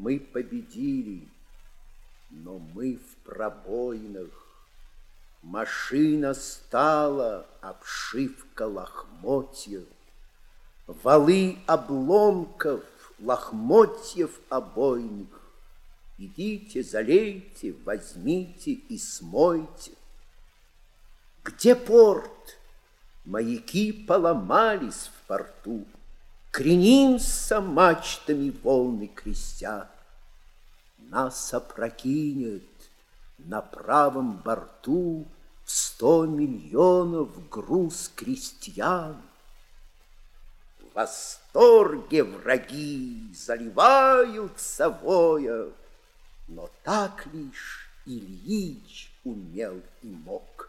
мы победили, но мы в пробоинах. Машина стала, обшивка лохмотьев, Валы обломков, лохмотьев обойных. Идите, залейте, возьмите и смойте. Где порт? Маяки поломались в порту. Кренимся мачтами волны крестя. Нас опрокинет на правом борту в сто миллионов груз крестьян. В восторге враги заливаются воя, но так лишь Ильич умел и мог.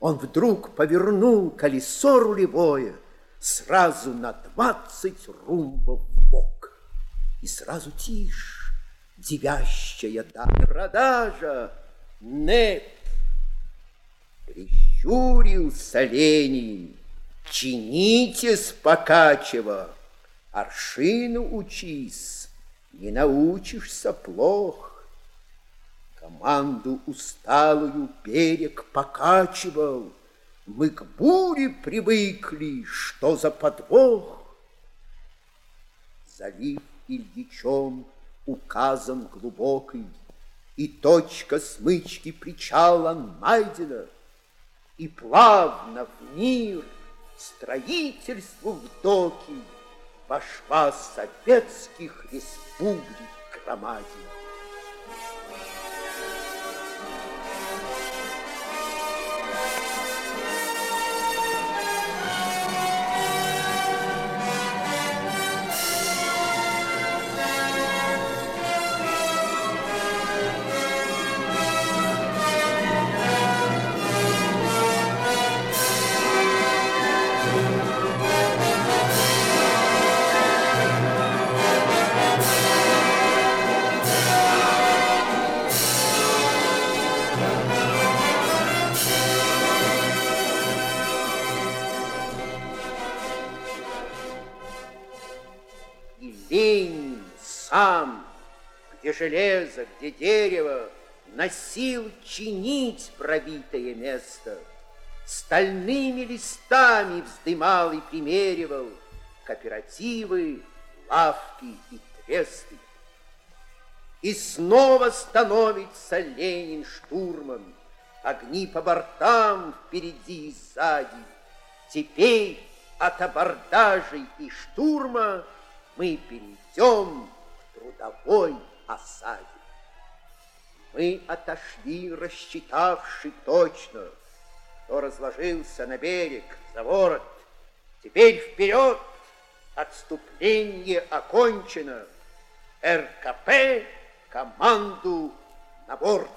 Он вдруг повернул колесо рулевое сразу на двадцать румбов в бок. И сразу тишь, девящая да продажа, Нет. Прищурился Ленин, чинитесь покачево, Аршину учись, не научишься плохо. Команду усталую берег покачивал, Мы к буре привыкли, что за подвох. Залив Ильичом указан глубокий, И точка смычки причала найдена, И плавно в мир строительству в доки Вошла советских республик громадина. Железо, где дерево, Носил чинить пробитое место. Стальными листами вздымал и примеривал Кооперативы, лавки и тресты. И снова становится Ленин штурман, Огни по бортам впереди и сзади. Теперь от абордажей и штурма Мы перейдем трудовой осаде. Мы отошли, рассчитавши точно, кто разложился на берег за ворот. Теперь вперед, отступление окончено. РКП команду на борт.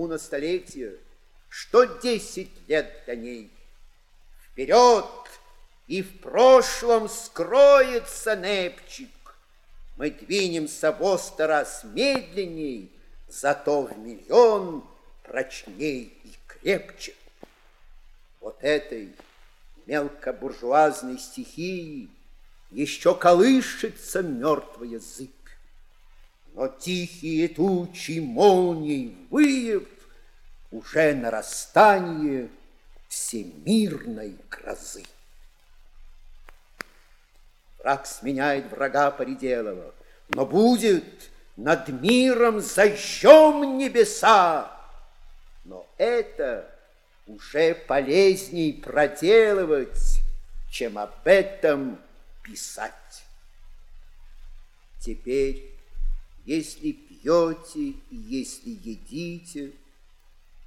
Кому на столетие что десять лет до ней. Вперед, и в прошлом скроется Непчик. Мы двинемся в раз медленней, зато в миллион прочней и крепче. Вот этой мелкобуржуазной стихии еще колышется мертвый язык. Но тихие тучи молний выев уже нарастание всемирной грозы. Враг сменяет врага Поределова, но будет над миром зажжем небеса. Но это уже полезней проделывать, чем об этом писать. Теперь, если пьете если едите,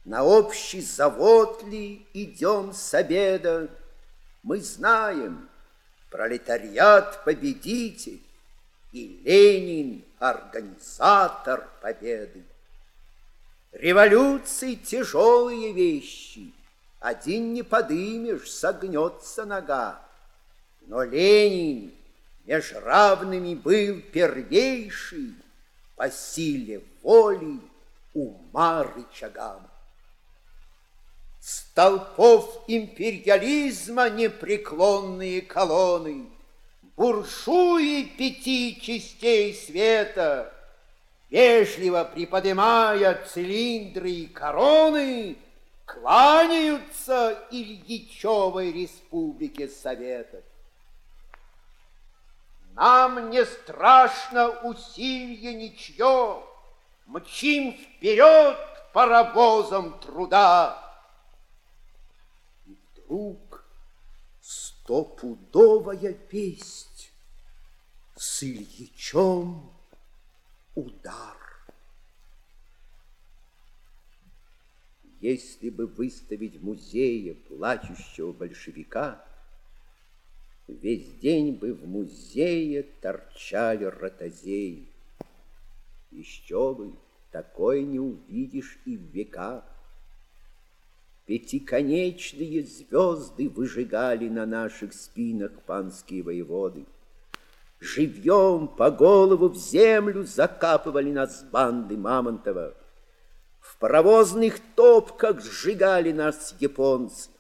на общий завод ли идем с обеда? Мы знаем, пролетариат победитель, и Ленин организатор победы. Революции тяжелые вещи, один не подымешь, согнется нога. Но Ленин меж равными был первейший по силе воли ума рычагам. Столпов империализма непреклонные колонны, Буржуи пяти частей света, Вежливо приподнимая цилиндры и короны, Кланяются Ильичевой республике Советов. Нам не страшно усилие ничье, Мчим вперед паровозом труда. И вдруг стопудовая весть С Ильичом удар. Если бы выставить в музее плачущего большевика, Весь день бы в музее торчали ротозеи. Еще бы, такое не увидишь и в века. Пятиконечные звезды выжигали на наших спинах панские воеводы. Живьем по голову в землю закапывали нас банды Мамонтова. В паровозных топках сжигали нас японцы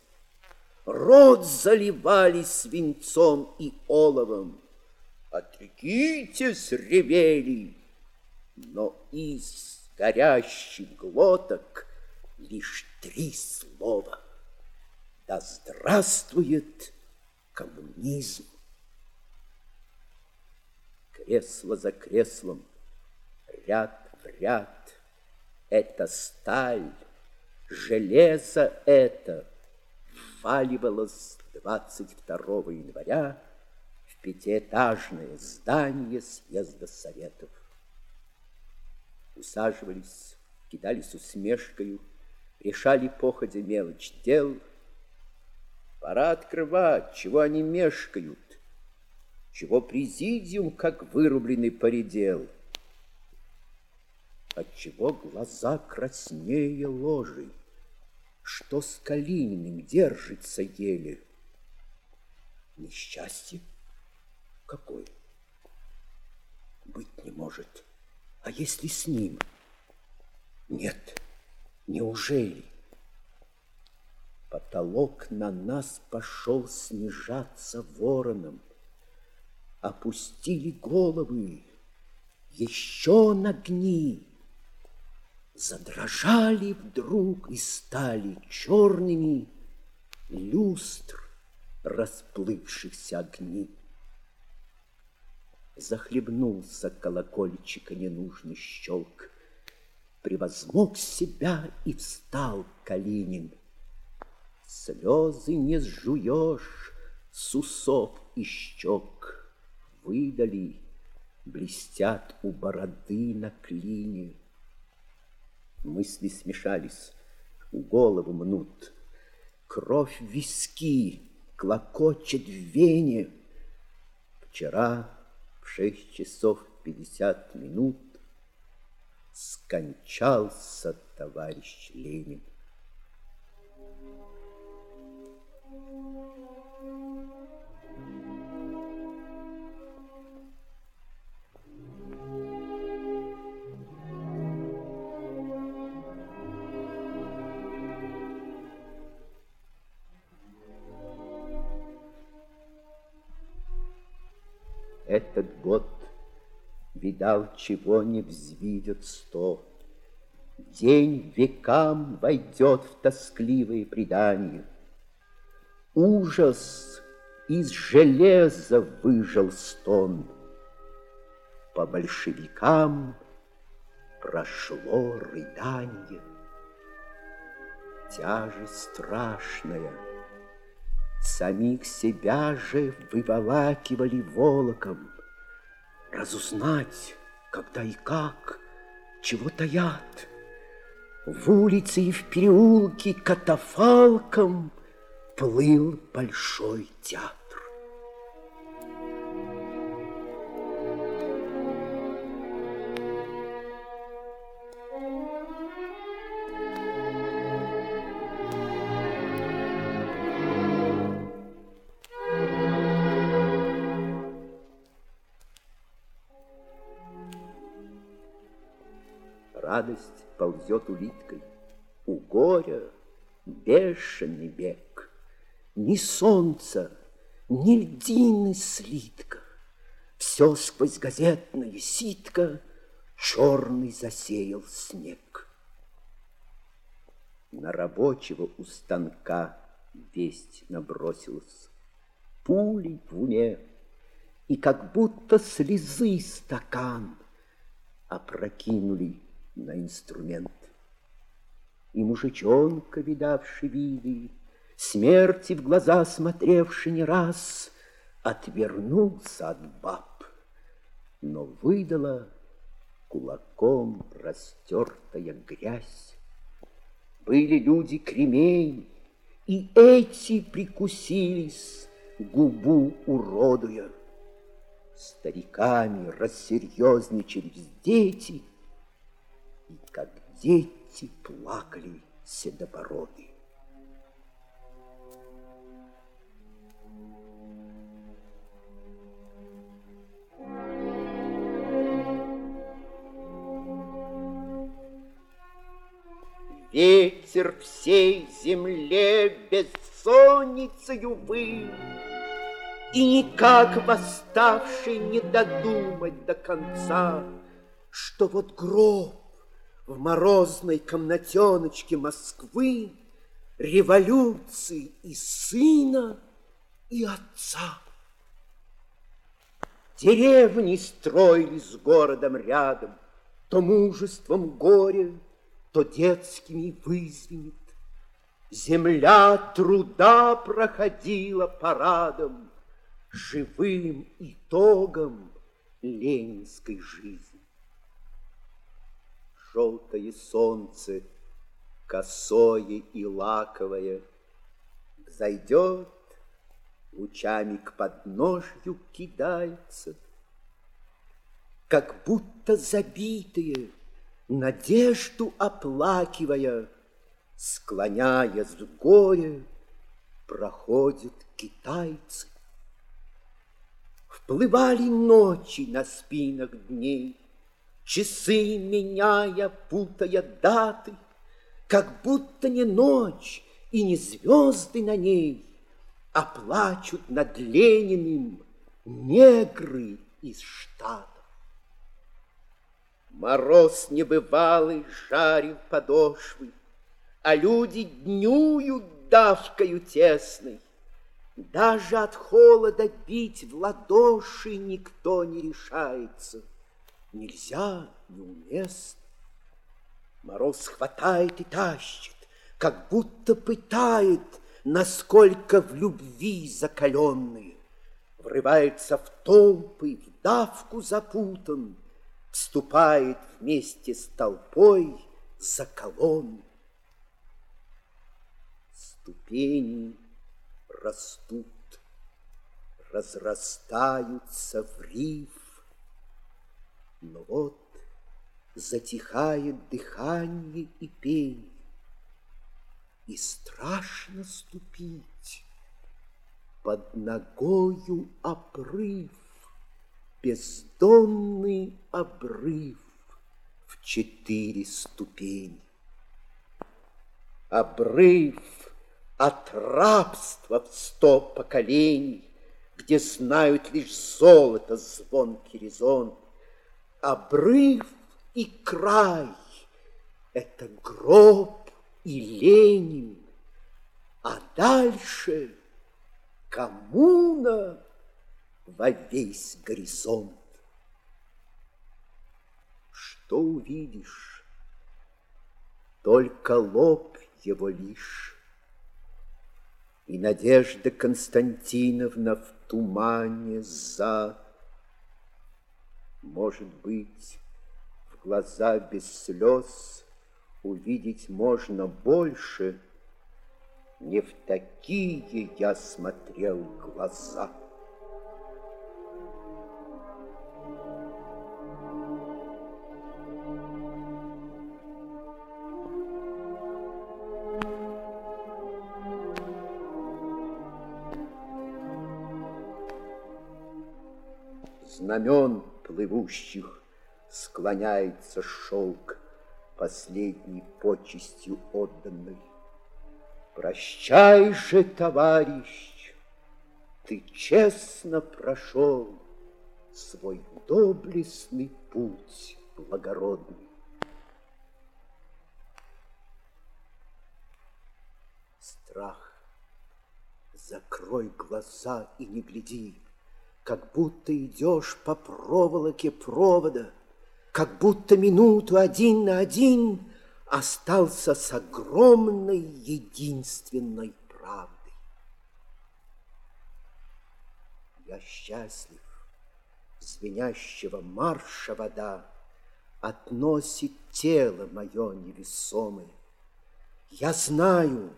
рот заливали свинцом и оловом. Отрекитесь, ревели, но из горящих глоток лишь три слова. Да здравствует коммунизм! Кресло за креслом, ряд в ряд, это сталь, железо это — вваливалось 22 января в пятиэтажное здание съезда Советов. Усаживались, кидались усмешкою, решали походе мелочь дел. Пора открывать, чего они мешкают, чего президиум, как вырубленный поредел, отчего глаза краснее ложей что с Калининым держится еле. Несчастье? Какое? Быть не может. А если с ним? Нет, неужели? Потолок на нас пошел снижаться вороном. Опустили головы, еще нагни задрожали вдруг и стали черными люстр расплывшихся огней. Захлебнулся колокольчика ненужный щелк, Превозмог себя и встал Калинин. Слезы не сжуешь с усов и щек, Выдали, блестят у бороды на клине. Мысли смешались, голову мнут. Кровь виски клокочет в вене. Вчера в шесть часов пятьдесят минут скончался товарищ Ленин. Этот год видал, чего не взвидят сто. День векам войдет в тоскливые предания. Ужас из железа выжил стон. По большевикам прошло рыдание. Тяжесть страшная — Самих себя же выволакивали волоком. Разузнать, когда и как, чего таят. В улице и в переулке катафалком плыл большой театр. Радость ползет улиткой. У горя бешеный бег. Ни солнца, ни льдины слитка, Все сквозь газетное ситко Черный засеял снег. На рабочего у станка весть набросилась, Пулей в уме, и как будто слезы стакан Опрокинули на инструмент. И мужичонка, видавший виды, Смерти в глаза смотревший не раз, Отвернулся от баб, но выдала Кулаком растертая грязь. Были люди кремей, и эти прикусились, Губу уродуя. Стариками рассерьезничались дети, И как дети плакали седобороды. Ветер всей земле бессонницею выл, И никак восставший не додумать до конца, Что вот гроб в морозной комнатеночке Москвы Революции и сына, и отца. Деревни строились городом рядом, То мужеством горе, то детскими вызвенет. Земля труда проходила парадом, Живым итогом ленинской жизни. Желтое солнце, косое и лаковое, Зайдет, лучами к подножью кидается, Как будто забитые, надежду оплакивая, склоняясь в горе, проходят китайцы. Вплывали ночи на спинах дней, Часы меняя, путая даты, Как будто не ночь и не звезды на ней, А плачут над Лениным негры из штата. Мороз небывалый жарил подошвы, А люди днюют давкою тесной. Даже от холода бить в ладоши Никто не решается. Нельзя, неуместно. Мороз хватает и тащит, Как будто пытает, Насколько в любви закаленные. Врывается в толпы, в давку запутан, вступает вместе с толпой за колонну. Ступени растут, разрастаются в риф, вот затихает дыхание и пение, и страшно ступить под ногою обрыв бездонный обрыв в четыре ступени. Обрыв от рабства в сто поколений, где знают лишь золото, звонкий резон. Обрыв и край — это гроб и Ленин, а дальше коммуна — во весь горизонт. Что увидишь? Только лоб его лишь. И Надежда Константиновна в тумане за. Может быть, в глаза без слез увидеть можно больше. Не в такие я смотрел глаза. знамен плывущих склоняется шелк последней почестью отданной. Прощай же, товарищ, ты честно прошел свой доблестный путь благородный. Страх, закрой глаза и не гляди, как будто идешь по проволоке провода, как будто минуту один на один остался с огромной единственной правдой. Я счастлив, звенящего марша вода относит тело мое невесомое. Я знаю,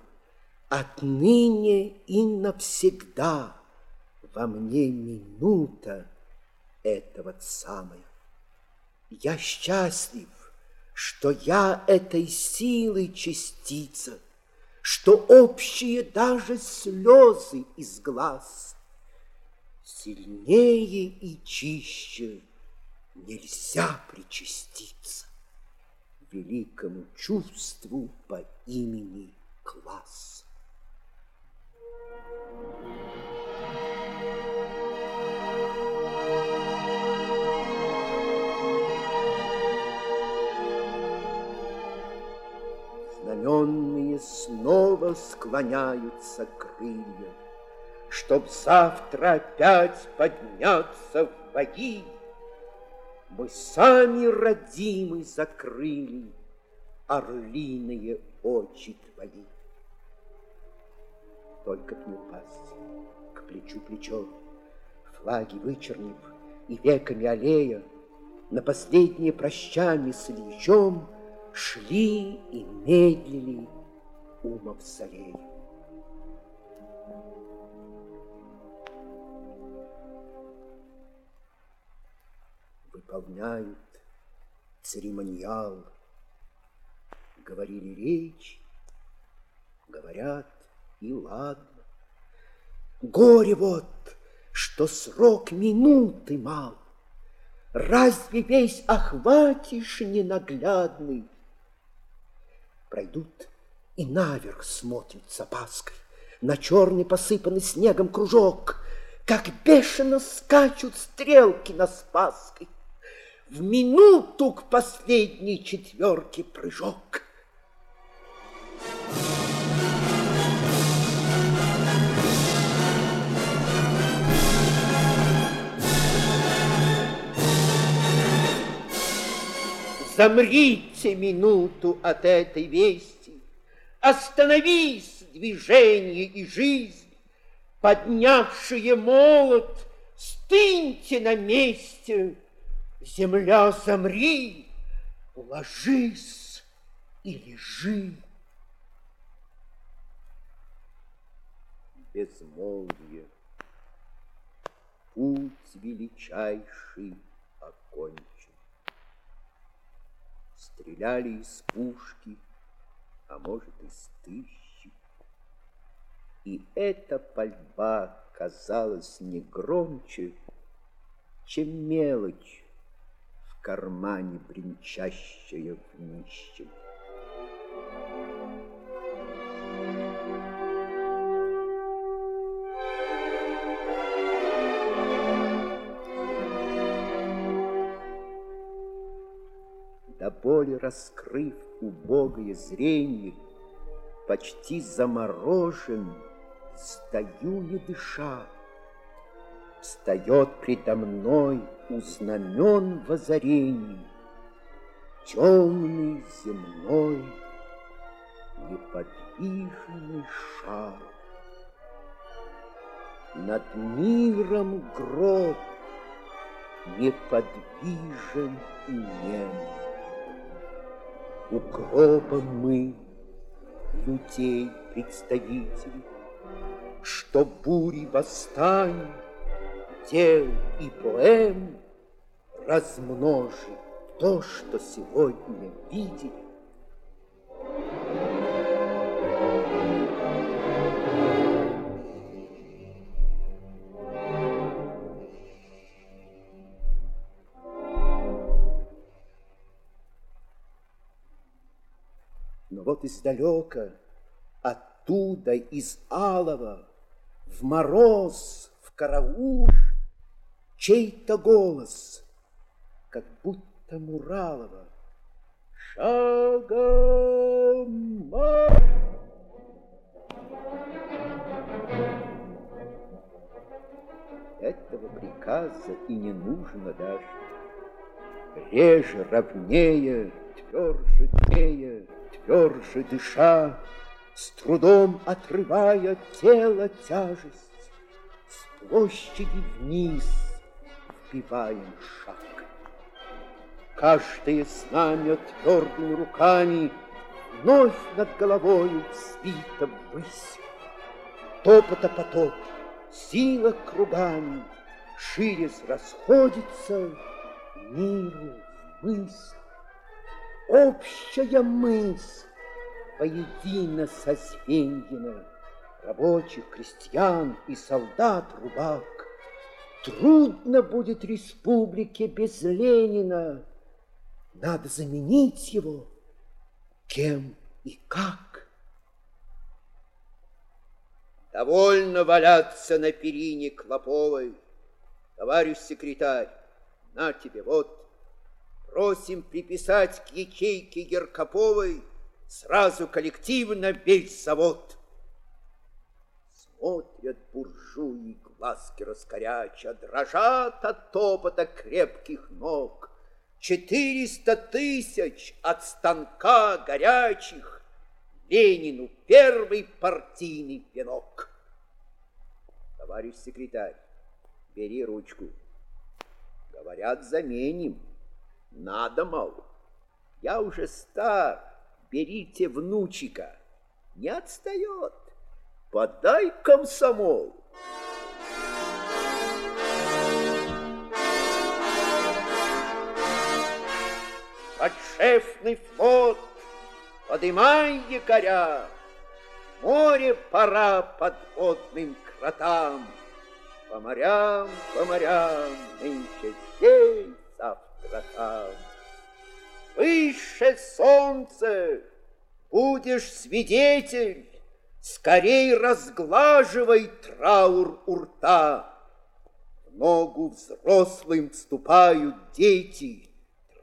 отныне и навсегда во мне минута этого самая. Я счастлив, что я этой силы частица, что общие даже слезы из глаз. Сильнее и чище нельзя причаститься великому чувству по имени класс. Знаменные снова склоняются крылья, Чтоб завтра опять подняться в боги. Мы сами родимы закрыли Орлиные очи твои. Только б не упасть к плечу плечо, Флаги вычернив и веками аллея, На последнее прощание с Ильичом — шли и медлили у мавзолея. Выполняют церемониал, говорили речь, говорят и ладно. Горе вот, что срок минуты мал, Разве весь охватишь ненаглядный? Пройдут и наверх смотрят с опаской. На черный посыпанный снегом кружок, Как бешено скачут стрелки на Спасской. В минуту к последней четверке прыжок. Замрите минуту от этой вести, Остановись движение и жизнь, Поднявшие молот, стыньте на месте, Земля, замри, ложись и лежи. Безмолвие, путь величайший окончен стреляли из пушки, а может, из тысячи. И эта пальба казалась не громче, чем мелочь в кармане бренчащая в нищем. До боли раскрыв убогое зрение, почти заморожен, стою не дыша. Встает предо мной у знамен в темный земной неподвижный шар. Над миром гроб неподвижен и нем. Укропом мы, людей представители, Что бури восстань, дел и поэм Размножит то, что сегодня видели, издалека, от оттуда, из алого, в мороз, в карауш, чей-то голос, как будто Муралова. Шагом Этого приказа и не нужно даже. Реже, ровнее, тверже, днее, тверже дыша, с трудом отрывая тело тяжесть, с площади вниз вбиваем шаг. Каждое знамя твердыми руками Вновь над головою взвито ввысь. Топота поток, сила кругами, Ширясь расходится миру мысль. Общая мысль воедино созвеньена Рабочих, крестьян и солдат рубак. Трудно будет республике без Ленина, Надо заменить его кем и как. Довольно валяться на перине Клоповой, Товарищ секретарь, на тебе вот Просим приписать к ячейке Геркоповой Сразу коллективно весь завод. Смотрят буржуи, глазки раскоряча, Дрожат от топота крепких ног. Четыреста тысяч от станка горячих Ленину первый партийный пинок. Товарищ секретарь, бери ручку. Говорят, заменим. Надо, мол. Я уже стар, берите внучика. Не отстает. Подай комсомол. Подшефный флот, подымай якоря, Море пора подводным кротам. По морям, по морям, нынче здесь завтракам. Выше солнце, будешь свидетель, Скорей разглаживай траур у рта. В ногу взрослым вступают дети.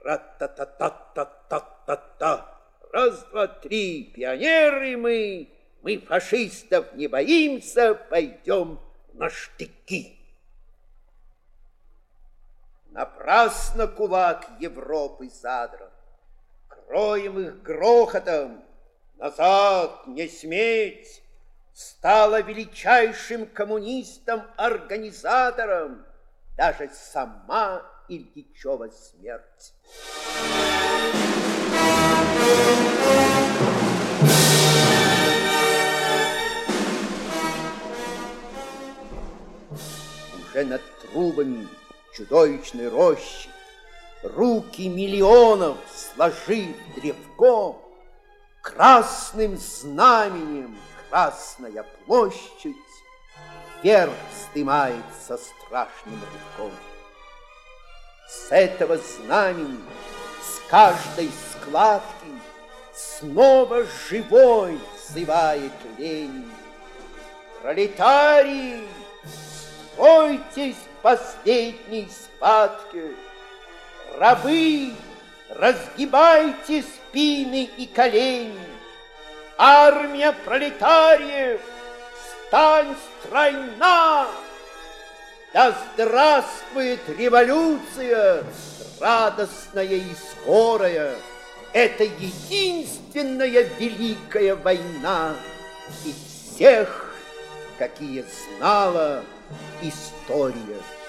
Тра-та-та-та-та-та-та-та. Раз, два, три, пионеры мы, Мы фашистов не боимся, Пойдем на штыки. Напрасно кулак Европы задран. Кроем их грохотом, назад не сметь, Стала величайшим коммунистом-организатором Даже сама Ильичева смерть. Уже над трубами чудовищной рощи Руки миллионов сложив древком, Красным знаменем Красная площадь Вверх вздымается страшным рывком. С этого знамени, с каждой складки Снова живой взывает Ленин. Пролетарии, стройтесь в последней схватке, Рабы, разгибайте спины и колени. Армия пролетариев, стань стройна! Да здравствует революция, радостная и скорая! Это единственная великая война из всех, какие знала História.